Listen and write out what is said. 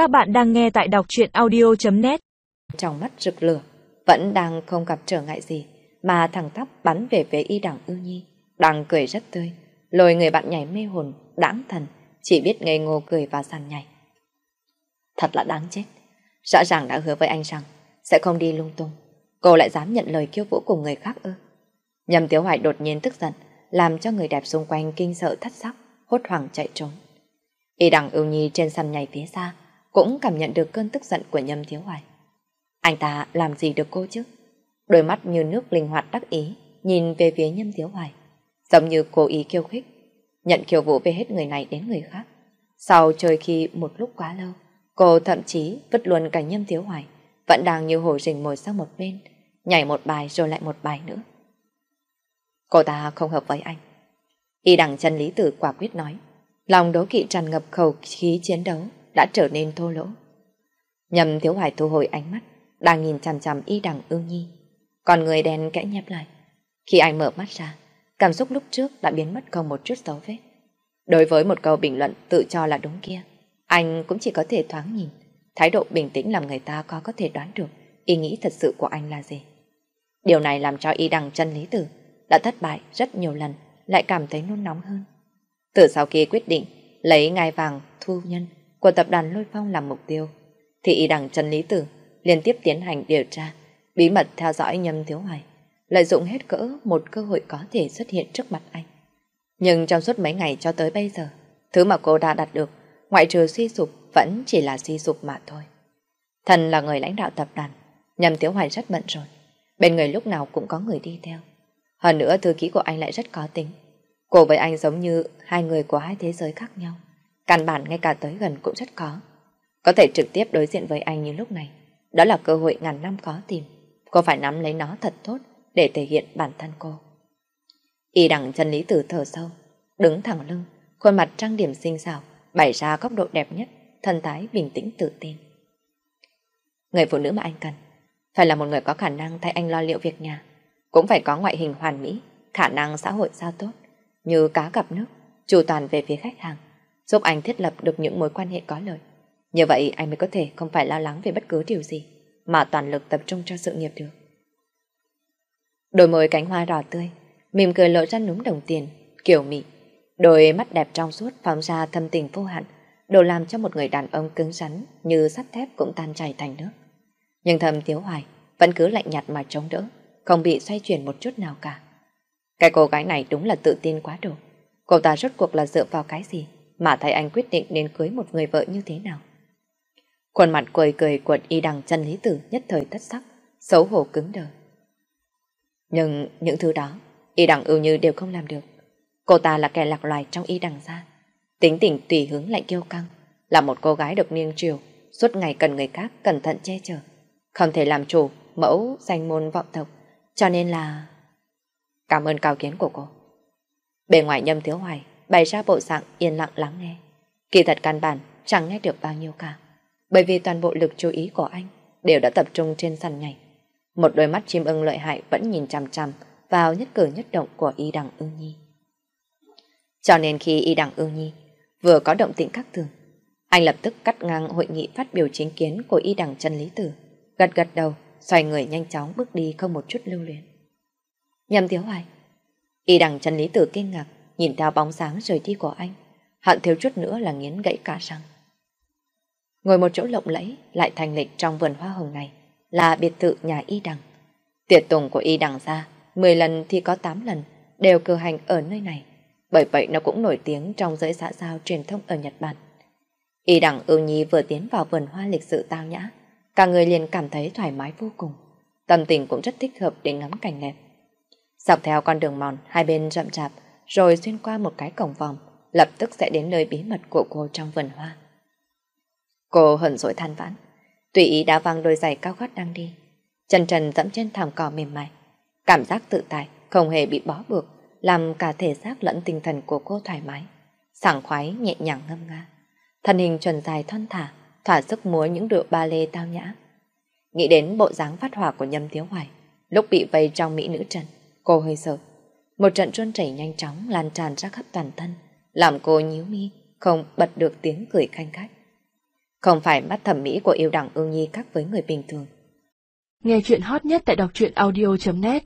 Các bạn đang nghe tại đọc truyện audio.net Trong mắt rực lửa, vẫn đang không gặp trở ngại gì, mà thằng tóc bắn về phía y đẳng ưu nhi, đang cười rất tươi, lôi người bạn nhảy mê hồn, đáng thần, chỉ biết ngây ngô cười và sàn nhảy. Thật là đáng chết, rõ ràng đã hứa với anh rằng sẽ không đi lung tung, cô lại dám nhận lời kêu vũ cùng người khác ư. Nhầm Tiếu Hoài đột nhiên tức giận, làm cho người đẹp xung quanh kinh sợ thất sắc, hốt hoảng chạy trốn. Y đằng ưu nhi trên sàn nhảy phía xa, cũng cảm nhận được cơn tức giận của Nhâm Thiếu Hoài. Anh ta làm gì được cô chứ? Đôi mắt như nước linh hoạt đắc ý, nhìn về phía Nhâm Thiếu Hoài, giống như cố ý kiêu khích, nhận kiều vũ về hết người này đến người khác. Sau chơi khi một lúc quá lâu, cô thậm chí vứt luôn cả Nhâm Thiếu Hoài, vẫn đang như hồ rình mồi sang một bên, nhảy một bài rồi lại một bài nữa. Cô ta không hợp với anh. Y đằng chân lý tử quả quyết nói, lòng đố kỵ tràn ngập khẩu khí chiến đấu, đã trở nên thô lỗ. Nhầm thiếu hoài thu hồi ánh mắt, đang nhìn chằm chằm y đằng ương nhi. Còn người đen kẽ nhép lại. Khi anh mở mắt ra, cảm xúc lúc trước đã biến mất không một chút dấu vết. Đối với một câu bình luận tự cho là đúng kia, anh cũng chỉ có thể thoáng nhìn. Thái độ bình tĩnh làm người ta có có thể đoán được ý nghĩ thật sự của anh là gì. Điều này làm cho y đằng chân lý tử đã thất bại rất nhiều lần, lại cảm thấy nôn nóng hơn. Từ sau khi quyết định lấy ngai vàng thu nhân của tập đoàn Lôi Phong làm mục tiêu, thì y đẳng Trần Lý Tử liên tiếp tiến hành điều tra, bí mật theo dõi Nhâm Thiếu Hoài, lợi dụng hết cỡ một cơ hội có thể xuất hiện trước mặt anh. Nhưng trong suốt mấy ngày cho tới bây giờ, thứ mà cô đã đạt được, ngoại trừ suy sụp vẫn chỉ là suy sụp mà thôi. Thần là người lãnh đạo tập đoàn, Nhâm Thiếu Hoài rất bận rồi, bên người lúc nào cũng có người đi theo. Hơn nữa thư ký của anh lại rất có tính. Cô với anh giống như hai người của hai thế giới khác nhau. Căn bản ngay cả tới gần cũng rất khó. Có thể trực tiếp đối diện với anh như lúc này. Đó là cơ hội ngàn năm khó tìm. Cô phải nắm lấy nó thật tốt để thể hiện bản thân cô. Y đẳng chân lý tử thở sâu, đứng thẳng lưng, khuôn mặt trang điểm xinh xào, bày ra góc độ đẹp nhất, thân thái bình tĩnh tự tin. Người phụ nữ mà anh cần, phải là một người có khả năng thay anh lo liệu việc nhà, cũng phải có ngoại hình hoàn mỹ, khả năng xã hội sao tốt, như cá gặp nước, chủ toàn về phía khách hàng, giúp anh thiết lập được những mối quan hệ có lợi. Như vậy anh mới có thể không phải lo lắng về bất cứ điều gì, mà toàn lực tập trung cho sự nghiệp được. Đôi môi cánh hoa đỏ tươi, mỉm cười lộ ra núm đồng tiền, kiểu mị. Đôi mắt đẹp trong suốt phóng ra thâm tình vô hạn, đồ làm cho một người đàn ông cứng rắn như sắt thép cũng tan chảy thành nước. Nhưng thầm thiếu hoài vẫn cứ lạnh nhạt mà chống đỡ, không bị xoay chuyển một chút nào cả. Cái cô gái này đúng là tự tin quá độ. Cô ta rốt cuộc là dựa vào cái gì mà thấy anh quyết định đến cưới một người vợ như thế nào? Khuôn mặt cười cười của y đằng chân lý tử nhất thời thất sắc, xấu hổ cứng đờ. Nhưng những thứ đó, y đằng ưu như đều không làm được. Cô ta là kẻ lạc loài trong y đằng gia. Tính tình tùy hướng lại kiêu căng, là một cô gái được niêng triều, suốt ngày cần người khác cẩn thận che chở. Không thể làm chủ, mẫu, danh môn vọng tộc, cho nên là... Cảm ơn cao kiến của cô. Bề ngoài nhâm thiếu hoài, bày ra bộ dạng yên lặng lắng nghe. Kỳ thật căn bản chẳng nghe được bao nhiêu cả. Bởi vì toàn bộ lực chú ý của anh đều đã tập trung trên sàn nhảy. Một đôi mắt chim ưng lợi hại vẫn nhìn chằm chằm vào nhất cử nhất động của y đằng ưng nhi. Cho nên khi y đằng ưng nhi vừa có động tĩnh khác thường, anh lập tức cắt ngang hội nghị phát biểu chính kiến của y đằng chân lý tử, gật gật đầu, xoay người nhanh chóng bước đi không một chút lưu luyến. Nhầm thiếu hoài. Y đằng chân lý tử kinh ngạc, nhìn theo bóng sáng rời đi của anh, hận thiếu chút nữa là nghiến gãy cả răng. Ngồi một chỗ lộng lẫy, lại thành lịch trong vườn hoa hồng này, là biệt thự nhà y đằng. Tiệc tùng của y đằng ra, 10 lần thì có 8 lần, đều cử hành ở nơi này. Bởi vậy nó cũng nổi tiếng trong giới xã giao truyền thông ở Nhật Bản. Y đằng ưu nhi vừa tiến vào vườn hoa lịch sự tao nhã, cả người liền cảm thấy thoải mái vô cùng. Tâm tình cũng rất thích hợp để ngắm cảnh đẹp. Dọc theo con đường mòn, hai bên rậm rạp, rồi xuyên qua một cái cổng vòng, lập tức sẽ đến nơi bí mật của cô trong vườn hoa. Cô hận dỗi than vãn, tùy ý đá văng đôi giày cao gót đang đi, chân trần dẫm trên thảm cỏ mềm mại. Cảm giác tự tại, không hề bị bó buộc, làm cả thể xác lẫn tinh thần của cô thoải mái, sảng khoái nhẹ nhàng ngâm nga. Thân hình trần dài thon thả, thỏa sức múa những điệu ba lê tao nhã. Nghĩ đến bộ dáng phát hỏa của Nhâm Tiếu Hoài, lúc bị vây trong mỹ nữ trần, cô hơi sợ. Một trận run chảy nhanh chóng lan tràn ra khắp toàn thân, làm cô nhíu mi, không bật được tiếng cười khanh khách. Không phải mắt thẩm mỹ của yêu đẳng ương nhi khác với người bình thường. Nghe chuyện hot nhất tại đọc truyện audio.net